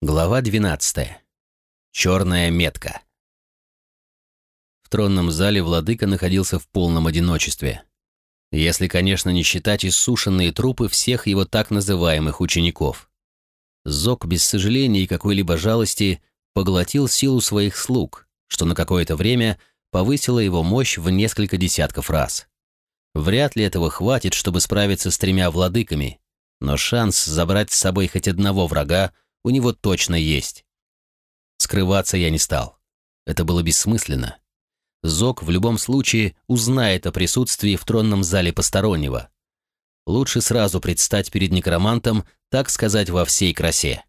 Глава 12. Черная метка. В тронном зале владыка находился в полном одиночестве. Если, конечно, не считать иссушенные трупы всех его так называемых учеников. Зок без сожаления и какой-либо жалости поглотил силу своих слуг, что на какое-то время повысило его мощь в несколько десятков раз. Вряд ли этого хватит, чтобы справиться с тремя владыками, но шанс забрать с собой хоть одного врага – у него точно есть. Скрываться я не стал. Это было бессмысленно. Зок в любом случае узнает о присутствии в тронном зале постороннего. Лучше сразу предстать перед некромантом, так сказать, во всей красе.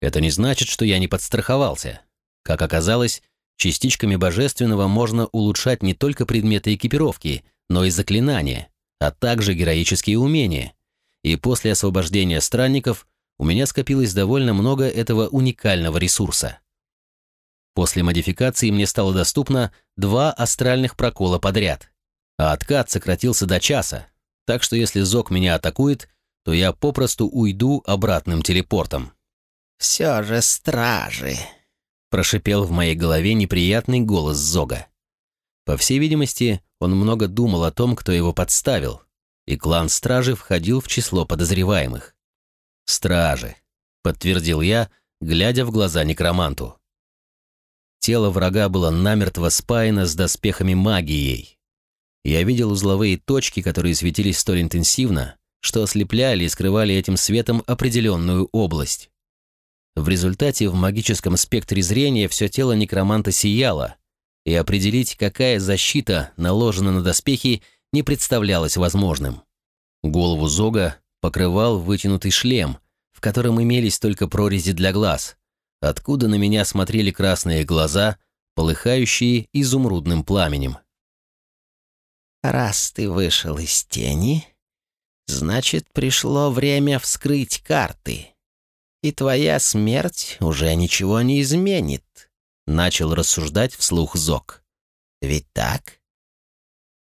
Это не значит, что я не подстраховался. Как оказалось, частичками божественного можно улучшать не только предметы экипировки, но и заклинания, а также героические умения. И после освобождения странников у меня скопилось довольно много этого уникального ресурса. После модификации мне стало доступно два астральных прокола подряд, а откат сократился до часа, так что если Зок меня атакует, то я попросту уйду обратным телепортом. «Все же стражи», — прошипел в моей голове неприятный голос Зога. По всей видимости, он много думал о том, кто его подставил, и клан стражи входил в число подозреваемых. «Стражи», — подтвердил я, глядя в глаза некроманту. Тело врага было намертво спаяно с доспехами магией. Я видел узловые точки, которые светились столь интенсивно, что ослепляли и скрывали этим светом определенную область. В результате в магическом спектре зрения все тело некроманта сияло, и определить, какая защита наложена на доспехи, не представлялось возможным. Голову Зога покрывал вытянутый шлем, в котором имелись только прорези для глаз, откуда на меня смотрели красные глаза, полыхающие изумрудным пламенем. «Раз ты вышел из тени, значит, пришло время вскрыть карты, и твоя смерть уже ничего не изменит», — начал рассуждать вслух Зок. «Ведь так?»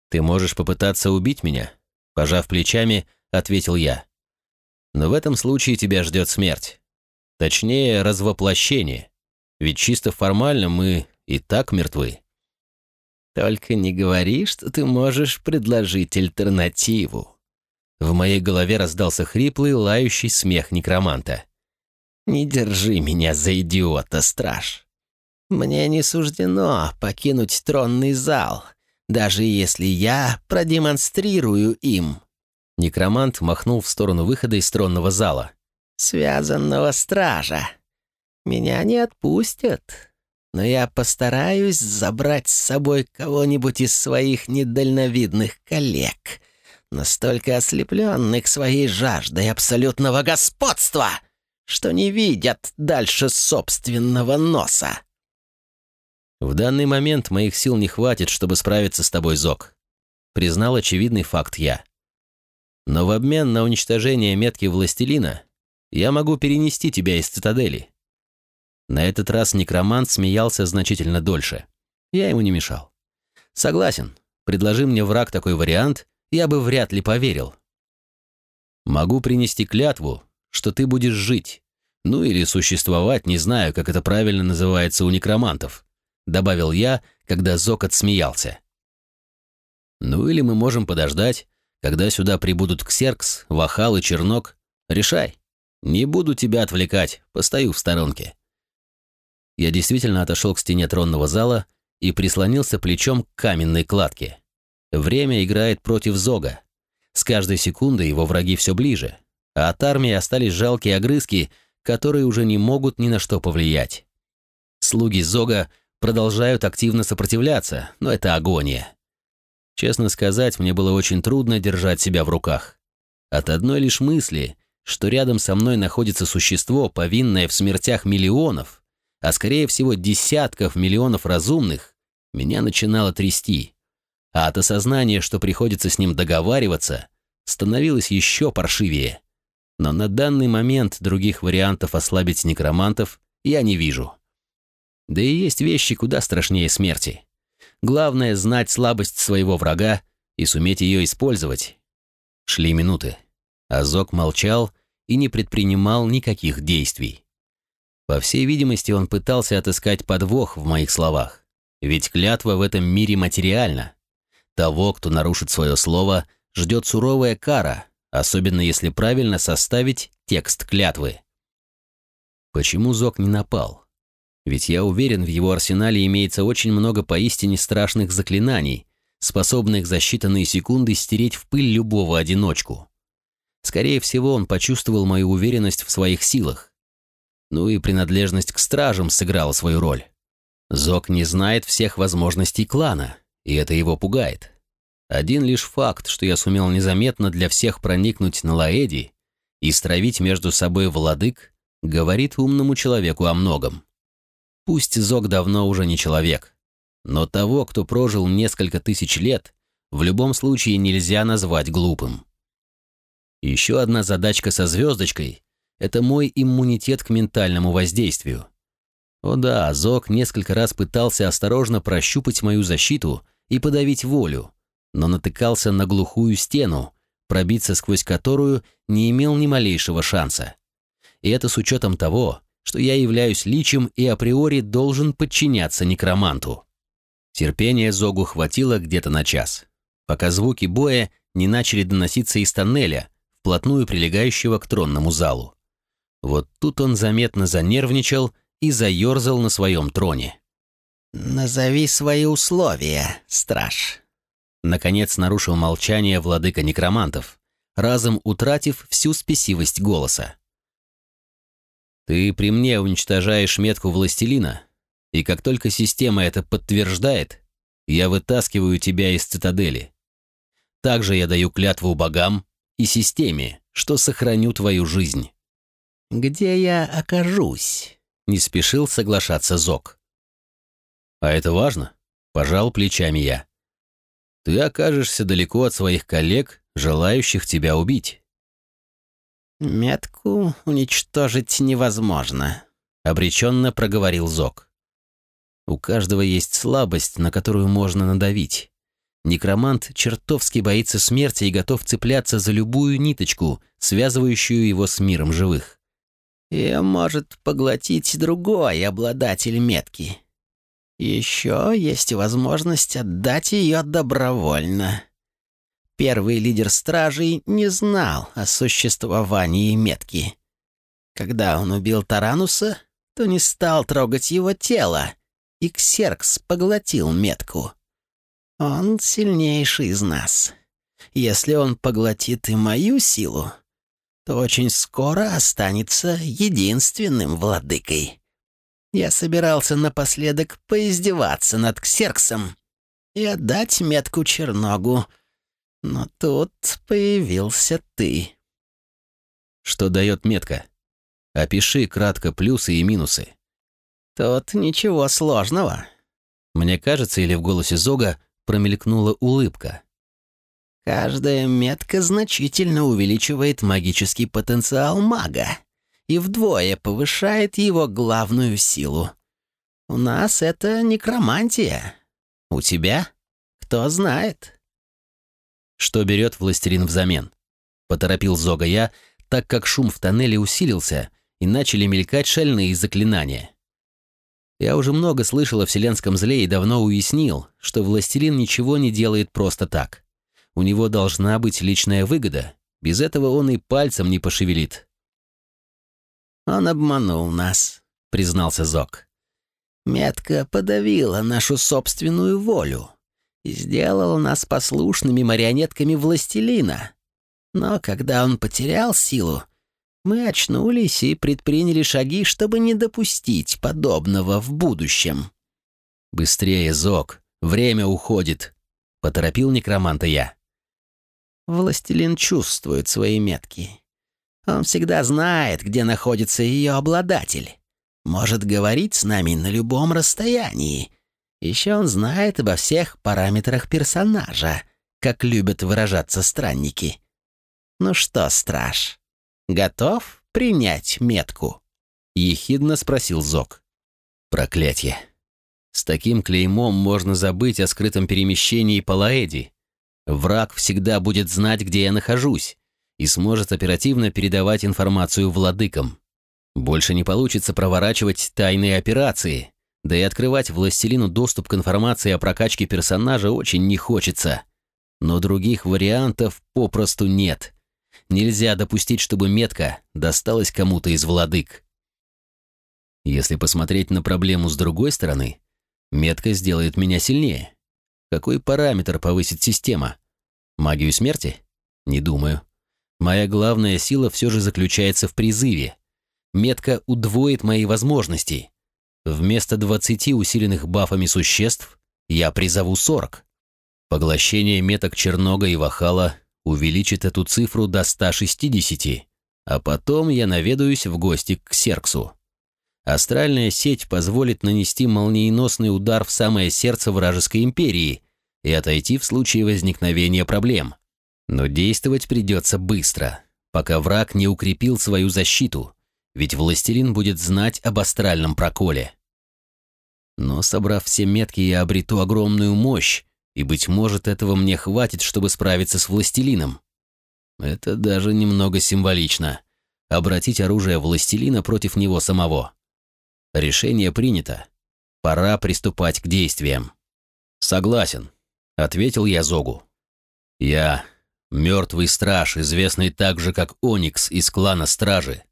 «Ты можешь попытаться убить меня?» Пожав плечами, ответил я. Но в этом случае тебя ждет смерть. Точнее, развоплощение. Ведь чисто формально мы и так мертвы. Только не говори, что ты можешь предложить альтернативу. В моей голове раздался хриплый, лающий смех некроманта. «Не держи меня за идиота, страж. Мне не суждено покинуть тронный зал, даже если я продемонстрирую им, Некромант махнул в сторону выхода из тронного зала. «Связанного стража. Меня не отпустят, но я постараюсь забрать с собой кого-нибудь из своих недальновидных коллег, настолько ослепленных своей жаждой абсолютного господства, что не видят дальше собственного носа». «В данный момент моих сил не хватит, чтобы справиться с тобой, Зок», признал очевидный факт я. Но в обмен на уничтожение метки властелина я могу перенести тебя из цитадели. На этот раз некромант смеялся значительно дольше. Я ему не мешал. Согласен, предложи мне враг такой вариант, я бы вряд ли поверил. Могу принести клятву, что ты будешь жить, ну или существовать, не знаю, как это правильно называется у некромантов, добавил я, когда Зок отсмеялся. Ну или мы можем подождать, когда сюда прибудут Ксеркс, Вахал и Чернок, решай. Не буду тебя отвлекать, постою в сторонке. Я действительно отошел к стене тронного зала и прислонился плечом к каменной кладке. Время играет против Зога. С каждой секундой его враги все ближе, а от армии остались жалкие огрызки, которые уже не могут ни на что повлиять. Слуги Зога продолжают активно сопротивляться, но это агония. Честно сказать, мне было очень трудно держать себя в руках. От одной лишь мысли, что рядом со мной находится существо, повинное в смертях миллионов, а скорее всего десятков миллионов разумных, меня начинало трясти. А от осознания, что приходится с ним договариваться, становилось еще паршивее. Но на данный момент других вариантов ослабить некромантов я не вижу. Да и есть вещи куда страшнее смерти. Главное — знать слабость своего врага и суметь ее использовать. Шли минуты. Азок молчал и не предпринимал никаких действий. По всей видимости, он пытался отыскать подвох в моих словах. Ведь клятва в этом мире материальна. Того, кто нарушит свое слово, ждет суровая кара, особенно если правильно составить текст клятвы. Почему Зок не напал? Ведь я уверен, в его арсенале имеется очень много поистине страшных заклинаний, способных за считанные секунды стереть в пыль любого одиночку. Скорее всего, он почувствовал мою уверенность в своих силах. Ну и принадлежность к стражам сыграла свою роль. Зок не знает всех возможностей клана, и это его пугает. Один лишь факт, что я сумел незаметно для всех проникнуть на Лаэди и стравить между собой владык, говорит умному человеку о многом. Пусть Зок давно уже не человек, но того, кто прожил несколько тысяч лет, в любом случае нельзя назвать глупым. Еще одна задачка со звездочкой — это мой иммунитет к ментальному воздействию. О да, Зок несколько раз пытался осторожно прощупать мою защиту и подавить волю, но натыкался на глухую стену, пробиться сквозь которую не имел ни малейшего шанса. И это с учетом того, что я являюсь личем и априори должен подчиняться некроманту. Терпения Зогу хватило где-то на час, пока звуки боя не начали доноситься из тоннеля, вплотную прилегающего к тронному залу. Вот тут он заметно занервничал и заерзал на своем троне. «Назови свои условия, страж». Наконец нарушил молчание владыка некромантов, разом утратив всю спесивость голоса. Ты при мне уничтожаешь метку властелина, и как только система это подтверждает, я вытаскиваю тебя из цитадели. Также я даю клятву богам и системе, что сохраню твою жизнь. Где я окажусь? Не спешил соглашаться Зок. А это важно? Пожал плечами я. Ты окажешься далеко от своих коллег, желающих тебя убить. «Метку уничтожить невозможно», — обреченно проговорил Зок. «У каждого есть слабость, на которую можно надавить. Некромант чертовски боится смерти и готов цепляться за любую ниточку, связывающую его с миром живых. И может поглотить другой обладатель метки. Еще есть возможность отдать ее добровольно. Первый лидер стражей не знал о существовании метки. Когда он убил Тарануса, то не стал трогать его тело, и Ксеркс поглотил метку. Он сильнейший из нас. Если он поглотит и мою силу, то очень скоро останется единственным владыкой. Я собирался напоследок поиздеваться над Ксерксом и отдать метку Черногу — но тут появился ты. Что дает метка? Опиши кратко плюсы и минусы. Тут ничего сложного. Мне кажется, или в голосе Зога промелькнула улыбка. Каждая метка значительно увеличивает магический потенциал мага и вдвое повышает его главную силу. У нас это некромантия. У тебя? Кто знает? Что берет властелин взамен? Поторопил Зога я, так как шум в тоннеле усилился, и начали мелькать шальные заклинания. Я уже много слышал о вселенском зле и давно уяснил, что властелин ничего не делает просто так. У него должна быть личная выгода, без этого он и пальцем не пошевелит. «Он обманул нас», — признался Зог. «Метка подавила нашу собственную волю сделал нас послушными марионетками властелина. Но когда он потерял силу, мы очнулись и предприняли шаги, чтобы не допустить подобного в будущем. «Быстрее, Зок, время уходит», — поторопил некроманта я. Властелин чувствует свои метки. Он всегда знает, где находится ее обладатель. Может говорить с нами на любом расстоянии, еще он знает обо всех параметрах персонажа, как любят выражаться странники. Ну что, страж, готов принять метку? Ехидно спросил Зок. Проклятье. С таким клеймом можно забыть о скрытом перемещении по Лаэди. Враг всегда будет знать, где я нахожусь, и сможет оперативно передавать информацию владыкам. Больше не получится проворачивать тайные операции, да и открывать властелину доступ к информации о прокачке персонажа очень не хочется. Но других вариантов попросту нет. Нельзя допустить, чтобы метка досталась кому-то из владык. Если посмотреть на проблему с другой стороны, метка сделает меня сильнее. Какой параметр повысит система? Магию смерти? Не думаю. Моя главная сила все же заключается в призыве. Метка удвоит мои возможности. Вместо 20 усиленных бафами существ я призову 40. Поглощение меток Чернога и Вахала увеличит эту цифру до 160, а потом я наведаюсь в гости к Серксу. Астральная сеть позволит нанести молниеносный удар в самое сердце вражеской империи и отойти в случае возникновения проблем. Но действовать придется быстро, пока враг не укрепил свою защиту, ведь властелин будет знать об астральном проколе. Но собрав все метки, я обрету огромную мощь, и, быть может, этого мне хватит, чтобы справиться с властелином. Это даже немного символично. Обратить оружие властелина против него самого. Решение принято. Пора приступать к действиям. Согласен, ответил я Зогу. Я мертвый страж, известный также как Оникс из клана Стражи.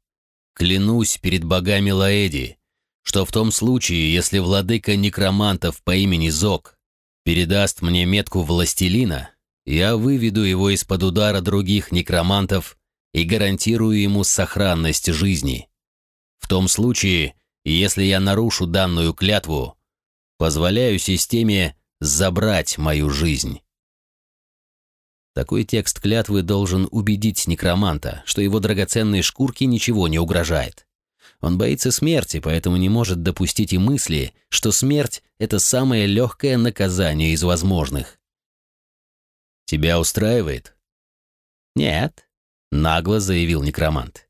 Клянусь перед богами Лаэди, что в том случае, если владыка некромантов по имени Зог передаст мне метку властелина, я выведу его из-под удара других некромантов и гарантирую ему сохранность жизни. В том случае, если я нарушу данную клятву, позволяю системе забрать мою жизнь. Такой текст клятвы должен убедить некроманта, что его драгоценной шкурке ничего не угрожает. Он боится смерти, поэтому не может допустить и мысли, что смерть — это самое легкое наказание из возможных. «Тебя устраивает?» «Нет», — нагло заявил некромант.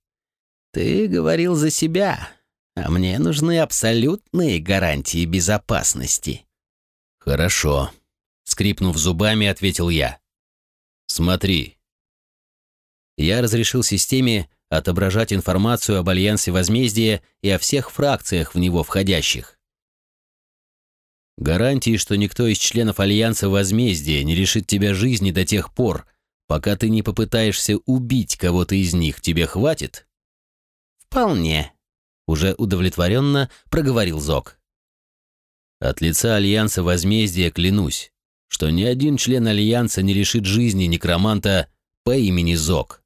«Ты говорил за себя, а мне нужны абсолютные гарантии безопасности». «Хорошо», — скрипнув зубами, ответил я. «Смотри». Я разрешил системе отображать информацию об Альянсе Возмездия и о всех фракциях в него входящих. Гарантии, что никто из членов Альянса Возмездия не лишит тебя жизни до тех пор, пока ты не попытаешься убить кого-то из них, тебе хватит? Вполне. Уже удовлетворенно проговорил Зок. От лица Альянса Возмездия клянусь, что ни один член Альянса не лишит жизни некроманта по имени Зок.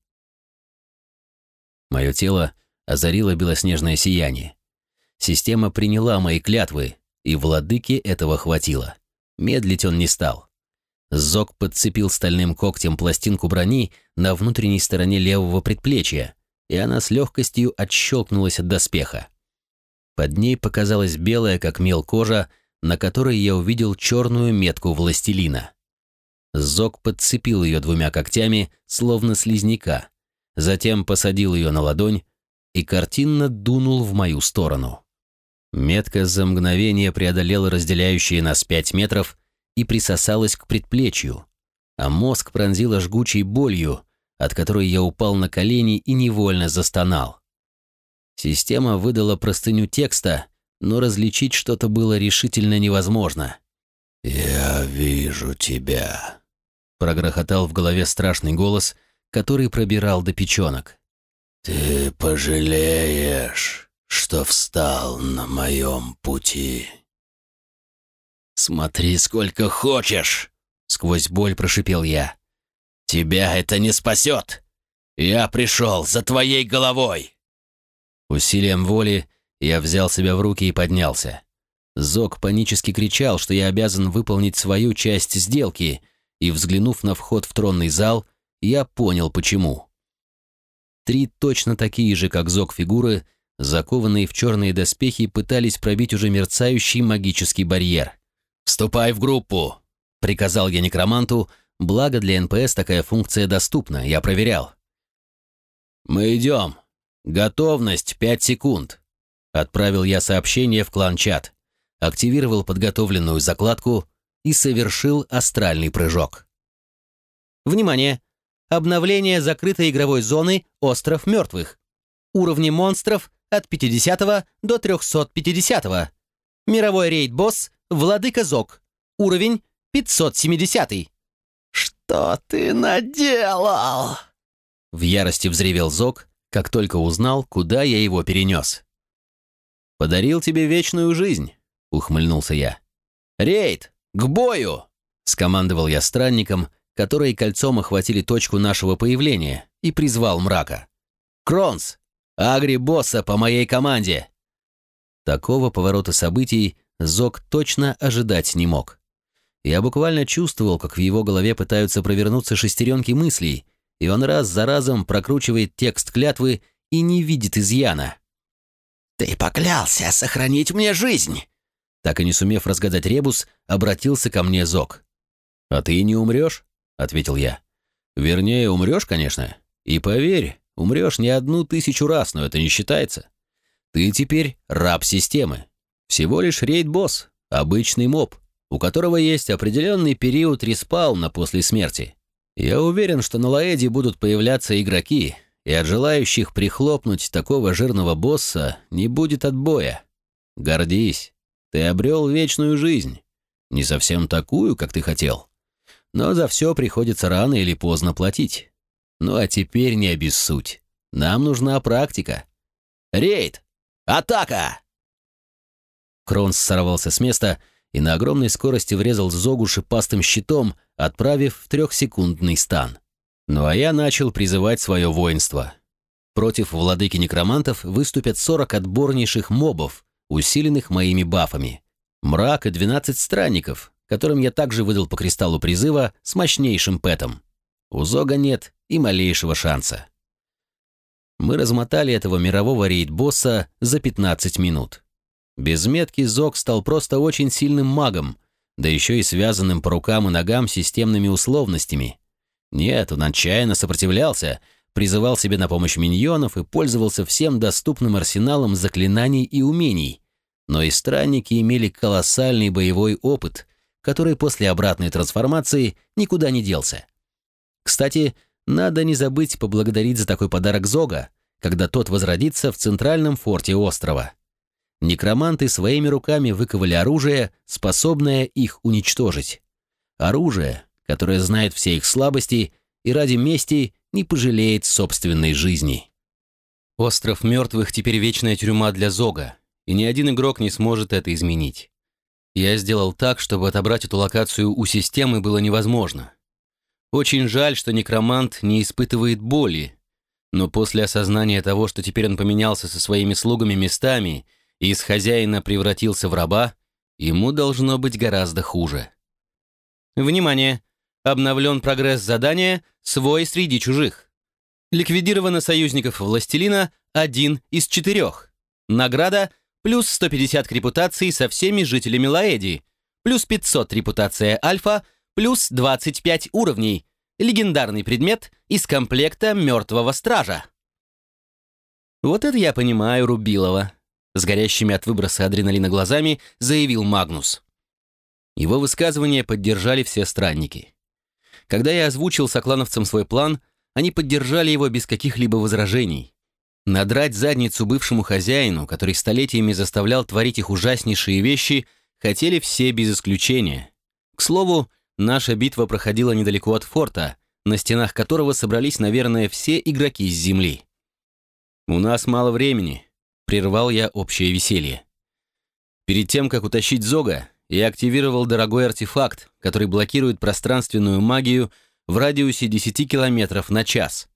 Мое тело озарило белоснежное сияние. Система приняла мои клятвы, и владыке этого хватило. Медлить он не стал. Зок подцепил стальным когтем пластинку брони на внутренней стороне левого предплечья, и она с легкостью отщелкнулась от доспеха. Под ней показалась белая, как мел кожа, на которой я увидел черную метку властелина. Зок подцепил ее двумя когтями, словно слизняка, затем посадил ее на ладонь и картинно дунул в мою сторону. Метка за мгновение преодолела разделяющие нас пять метров и присосалась к предплечью, а мозг пронзила жгучей болью, от которой я упал на колени и невольно застонал. Система выдала простыню текста, но различить что-то было решительно невозможно. «Я вижу тебя», — прогрохотал в голове страшный голос, который пробирал до печенок. «Ты пожалеешь, что встал на моем пути». «Смотри, сколько хочешь!» — сквозь боль прошипел я. «Тебя это не спасет! Я пришел за твоей головой!» Усилием воли я взял себя в руки и поднялся. Зок панически кричал, что я обязан выполнить свою часть сделки, и, взглянув на вход в тронный зал, я понял, почему. Три точно такие же, как Зок фигуры, закованные в черные доспехи, пытались пробить уже мерцающий магический барьер. «Вступай в группу!» — приказал я некроманту, благо для НПС такая функция доступна, я проверял. «Мы идем. Готовность пять секунд», — отправил я сообщение в клан-чат, активировал подготовленную закладку и совершил астральный прыжок. «Внимание! Обновление закрытой игровой зоны «Остров мертвых». Уровни монстров от 50 до 350. Мировой рейд-босс Владыка Зок. Уровень 570. «Что ты наделал?» В ярости взревел Зок, как только узнал, куда я его перенес. «Подарил тебе вечную жизнь», — ухмыльнулся я. «Рейд, к бою!» — скомандовал я странникам, которые кольцом охватили точку нашего появления, и призвал мрака. «Кронс, агри-босса по моей команде!» Такого поворота событий Зок точно ожидать не мог. Я буквально чувствовал, как в его голове пытаются провернуться шестеренки мыслей, и он раз за разом прокручивает текст клятвы и не видит изъяна. «Ты поклялся сохранить мне жизнь!» Так и не сумев разгадать ребус, обратился ко мне Зок. «А ты не умрешь?» — ответил я. «Вернее, умрешь, конечно. И поверь, умрешь не одну тысячу раз, но это не считается. Ты теперь раб системы. Всего лишь рейд-босс, обычный моб, у которого есть определенный период респауна после смерти. Я уверен, что на Лаэде будут появляться игроки, и от желающих прихлопнуть такого жирного босса не будет отбоя. Гордись, ты обрел вечную жизнь. Не совсем такую, как ты хотел. Но за все приходится рано или поздно платить. Ну а теперь не обессудь. Нам нужна практика. Рейд! Атака! Кронс сорвался с места и на огромной скорости врезал Зогу шипастым щитом, отправив в трехсекундный стан. Ну а я начал призывать свое воинство. Против владыки некромантов выступят 40 отборнейших мобов, усиленных моими бафами. Мрак и 12 странников, которым я также выдал по кристаллу призыва с мощнейшим пэтом. У Зога нет и малейшего шанса. Мы размотали этого мирового рейд-босса за 15 минут. Без метки Зог стал просто очень сильным магом, да еще и связанным по рукам и ногам системными условностями. Нет, он отчаянно сопротивлялся, призывал себе на помощь миньонов и пользовался всем доступным арсеналом заклинаний и умений. Но и странники имели колоссальный боевой опыт, который после обратной трансформации никуда не делся. Кстати, надо не забыть поблагодарить за такой подарок Зога, когда тот возродится в центральном форте острова некроманты своими руками выковали оружие, способное их уничтожить. Оружие, которое знает все их слабости и ради мести не пожалеет собственной жизни. Остров мертвых теперь вечная тюрьма для Зога, и ни один игрок не сможет это изменить. Я сделал так, чтобы отобрать эту локацию у системы было невозможно. Очень жаль, что некромант не испытывает боли, но после осознания того, что теперь он поменялся со своими слугами местами и из хозяина превратился в раба, ему должно быть гораздо хуже. Внимание! Обновлен прогресс задания «Свой среди чужих». Ликвидировано союзников Властелина один из четырех. Награда плюс 150 к репутации со всеми жителями Лаэди, плюс 500 репутация Альфа, плюс 25 уровней. Легендарный предмет из комплекта Мертвого Стража. Вот это я понимаю, Рубилова с горящими от выброса адреналина глазами, заявил Магнус. Его высказывание поддержали все странники. Когда я озвучил соклановцам свой план, они поддержали его без каких-либо возражений. Надрать задницу бывшему хозяину, который столетиями заставлял творить их ужаснейшие вещи, хотели все без исключения. К слову, наша битва проходила недалеко от форта, на стенах которого собрались, наверное, все игроки с земли. «У нас мало времени», Прервал я общее веселье. Перед тем, как утащить Зога, я активировал дорогой артефакт, который блокирует пространственную магию в радиусе 10 километров на час.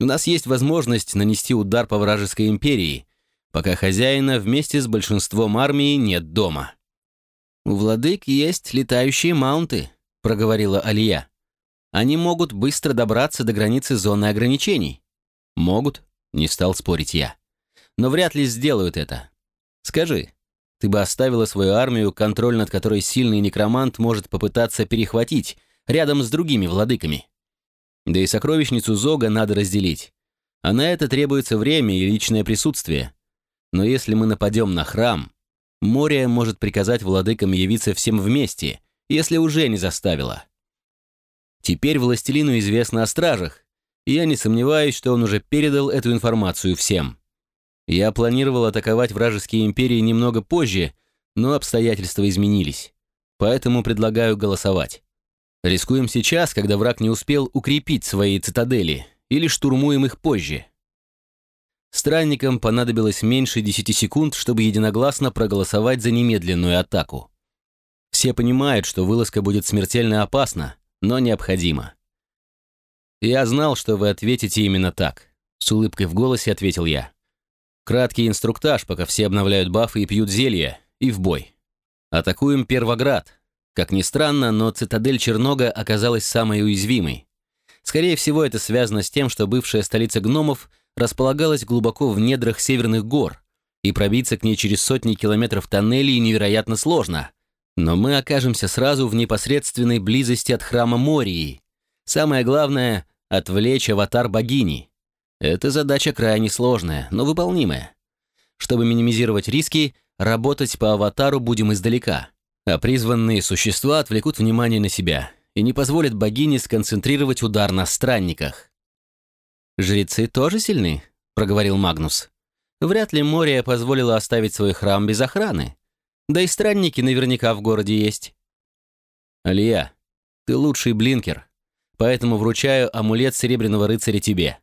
У нас есть возможность нанести удар по вражеской империи, пока хозяина вместе с большинством армии нет дома. «У владык есть летающие маунты», — проговорила Алия. «Они могут быстро добраться до границы зоны ограничений». «Могут», — не стал спорить я но вряд ли сделают это. Скажи, ты бы оставила свою армию, контроль над которой сильный некромант может попытаться перехватить рядом с другими владыками? Да и сокровищницу Зога надо разделить. А на это требуется время и личное присутствие. Но если мы нападем на храм, Мория может приказать владыкам явиться всем вместе, если уже не заставила. Теперь властелину известно о стражах, и я не сомневаюсь, что он уже передал эту информацию всем. Я планировал атаковать вражеские империи немного позже, но обстоятельства изменились. Поэтому предлагаю голосовать. Рискуем сейчас, когда враг не успел укрепить свои цитадели, или штурмуем их позже. Странникам понадобилось меньше 10 секунд, чтобы единогласно проголосовать за немедленную атаку. Все понимают, что вылазка будет смертельно опасна, но необходима. «Я знал, что вы ответите именно так», — с улыбкой в голосе ответил я. «Краткий инструктаж, пока все обновляют бафы и пьют зелья, и в бой. Атакуем Первоград. Как ни странно, но цитадель Чернога оказалась самой уязвимой. Скорее всего, это связано с тем, что бывшая столица гномов располагалась глубоко в недрах северных гор, и пробиться к ней через сотни километров тоннелей невероятно сложно. Но мы окажемся сразу в непосредственной близости от храма Мории. Самое главное — отвлечь аватар богини. Эта задача крайне сложная, но выполнимая. Чтобы минимизировать риски, работать по аватару будем издалека, а призванные существа отвлекут внимание на себя и не позволят богине сконцентрировать удар на странниках. «Жрецы тоже сильны?» — проговорил Магнус. «Вряд ли Мория позволила оставить свой храм без охраны. Да и странники наверняка в городе есть». «Алия, ты лучший блинкер, поэтому вручаю амулет Серебряного Рыцаря тебе.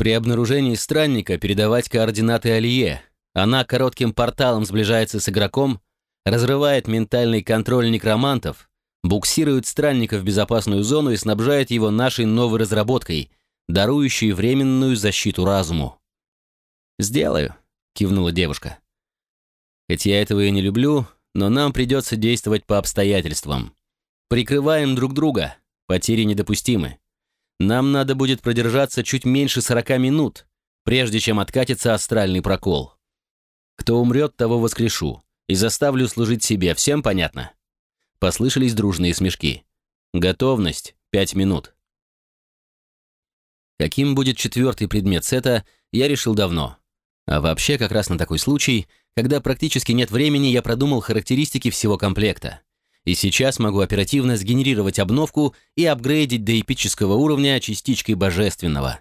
При обнаружении странника передавать координаты Алие. Она коротким порталом сближается с игроком, разрывает ментальный контроль некромантов, буксирует странника в безопасную зону и снабжает его нашей новой разработкой — дарующий временную защиту разуму. «Сделаю», — кивнула девушка. «Хоть я этого и не люблю, но нам придется действовать по обстоятельствам. Прикрываем друг друга, потери недопустимы. Нам надо будет продержаться чуть меньше сорока минут, прежде чем откатится астральный прокол. Кто умрет, того воскрешу и заставлю служить себе, всем понятно?» Послышались дружные смешки. «Готовность — пять минут». Каким будет четвертый предмет сета, я решил давно. А вообще, как раз на такой случай, когда практически нет времени, я продумал характеристики всего комплекта. И сейчас могу оперативно сгенерировать обновку и апгрейдить до эпического уровня частичкой божественного.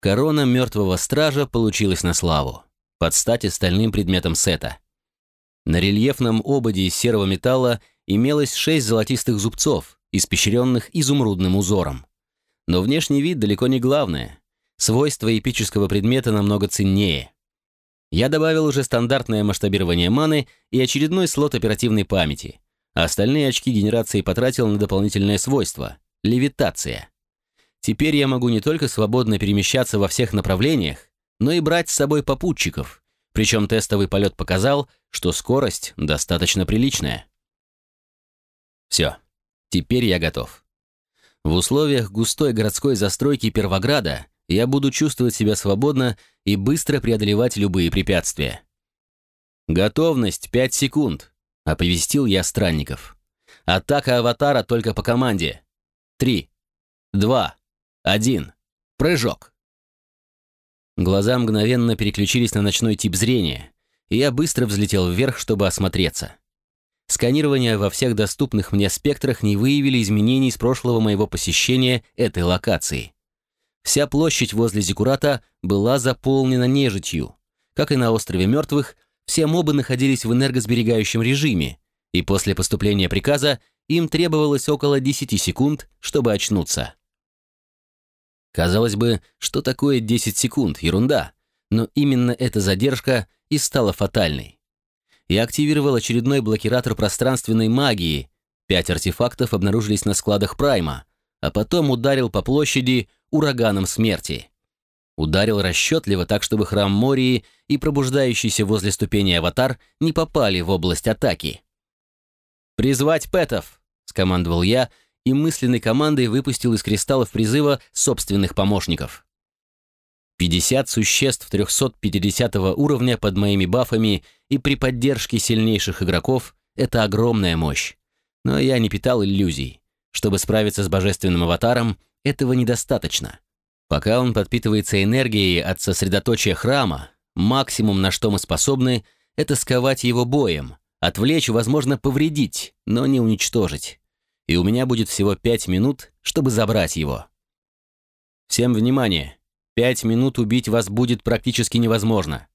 Корона мертвого стража получилась на славу, под стать остальным предметом сета. На рельефном ободе из серого металла имелось шесть золотистых зубцов, испещренных изумрудным узором. Но внешний вид далеко не главное. Свойства эпического предмета намного ценнее. Я добавил уже стандартное масштабирование маны и очередной слот оперативной памяти. А остальные очки генерации потратил на дополнительное свойство — левитация. Теперь я могу не только свободно перемещаться во всех направлениях, но и брать с собой попутчиков, причем тестовый полет показал, что скорость достаточно приличная. Все, теперь я готов. В условиях густой городской застройки Первограда я буду чувствовать себя свободно и быстро преодолевать любые препятствия. «Готовность, пять секунд», — оповестил я странников. «Атака аватара только по команде. Три, два, один, прыжок». Глаза мгновенно переключились на ночной тип зрения, и я быстро взлетел вверх, чтобы осмотреться. Сканирование во всех доступных мне спектрах не выявили изменений с прошлого моего посещения этой локации. Вся площадь возле Зикурата была заполнена нежитью. Как и на острове Мертвых, все мобы находились в энергосберегающем режиме, и после поступления приказа им требовалось около 10 секунд, чтобы очнуться. Казалось бы, что такое 10 секунд, ерунда, но именно эта задержка и стала фатальной и активировал очередной блокиратор пространственной магии. Пять артефактов обнаружились на складах Прайма, а потом ударил по площади ураганом смерти. Ударил расчетливо так, чтобы храм Мории и пробуждающийся возле ступени аватар не попали в область атаки. «Призвать пэтов!» — скомандовал я, и мысленной командой выпустил из кристаллов призыва собственных помощников. 50 существ 350 уровня под моими бафами и при поддержке сильнейших игроков — это огромная мощь. Но я не питал иллюзий. Чтобы справиться с божественным аватаром, этого недостаточно. Пока он подпитывается энергией от сосредоточия храма, максимум, на что мы способны, это сковать его боем, отвлечь, возможно, повредить, но не уничтожить. И у меня будет всего пять минут, чтобы забрать его. Всем внимание! Пять минут убить вас будет практически невозможно.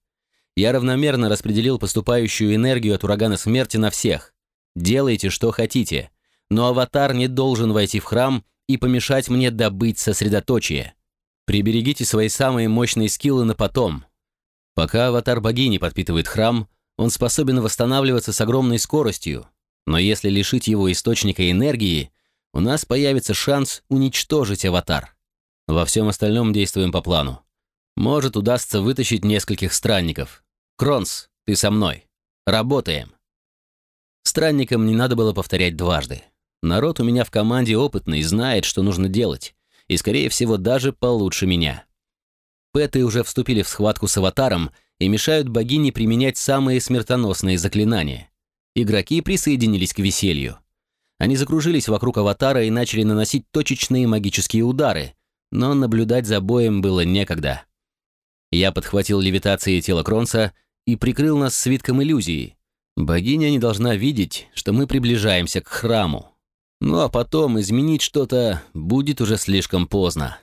я равномерно распределил поступающую энергию от урагана смерти на всех. Делайте, что хотите, но аватар не должен войти в храм и помешать мне добыть сосредоточие. Приберегите свои самые мощные скиллы на потом. Пока аватар богини подпитывает храм, он способен восстанавливаться с огромной скоростью, но если лишить его источника энергии, у нас появится шанс уничтожить аватар. Во всем остальном действуем по плану. Может, удастся вытащить нескольких странников. Кронс, ты со мной. Работаем. Странникам не надо было повторять дважды. Народ у меня в команде опытный, знает, что нужно делать, и, скорее всего, даже получше меня. Пэты уже вступили в схватку с аватаром и мешают богине применять самые смертоносные заклинания. Игроки присоединились к веселью. Они закружились вокруг аватара и начали наносить точечные магические удары, но наблюдать за боем было некогда. Я подхватил левитацией тело Кронса и прикрыл нас свитком иллюзии. Богиня не должна видеть, что мы приближаемся к храму. Ну а потом изменить что-то будет уже слишком поздно.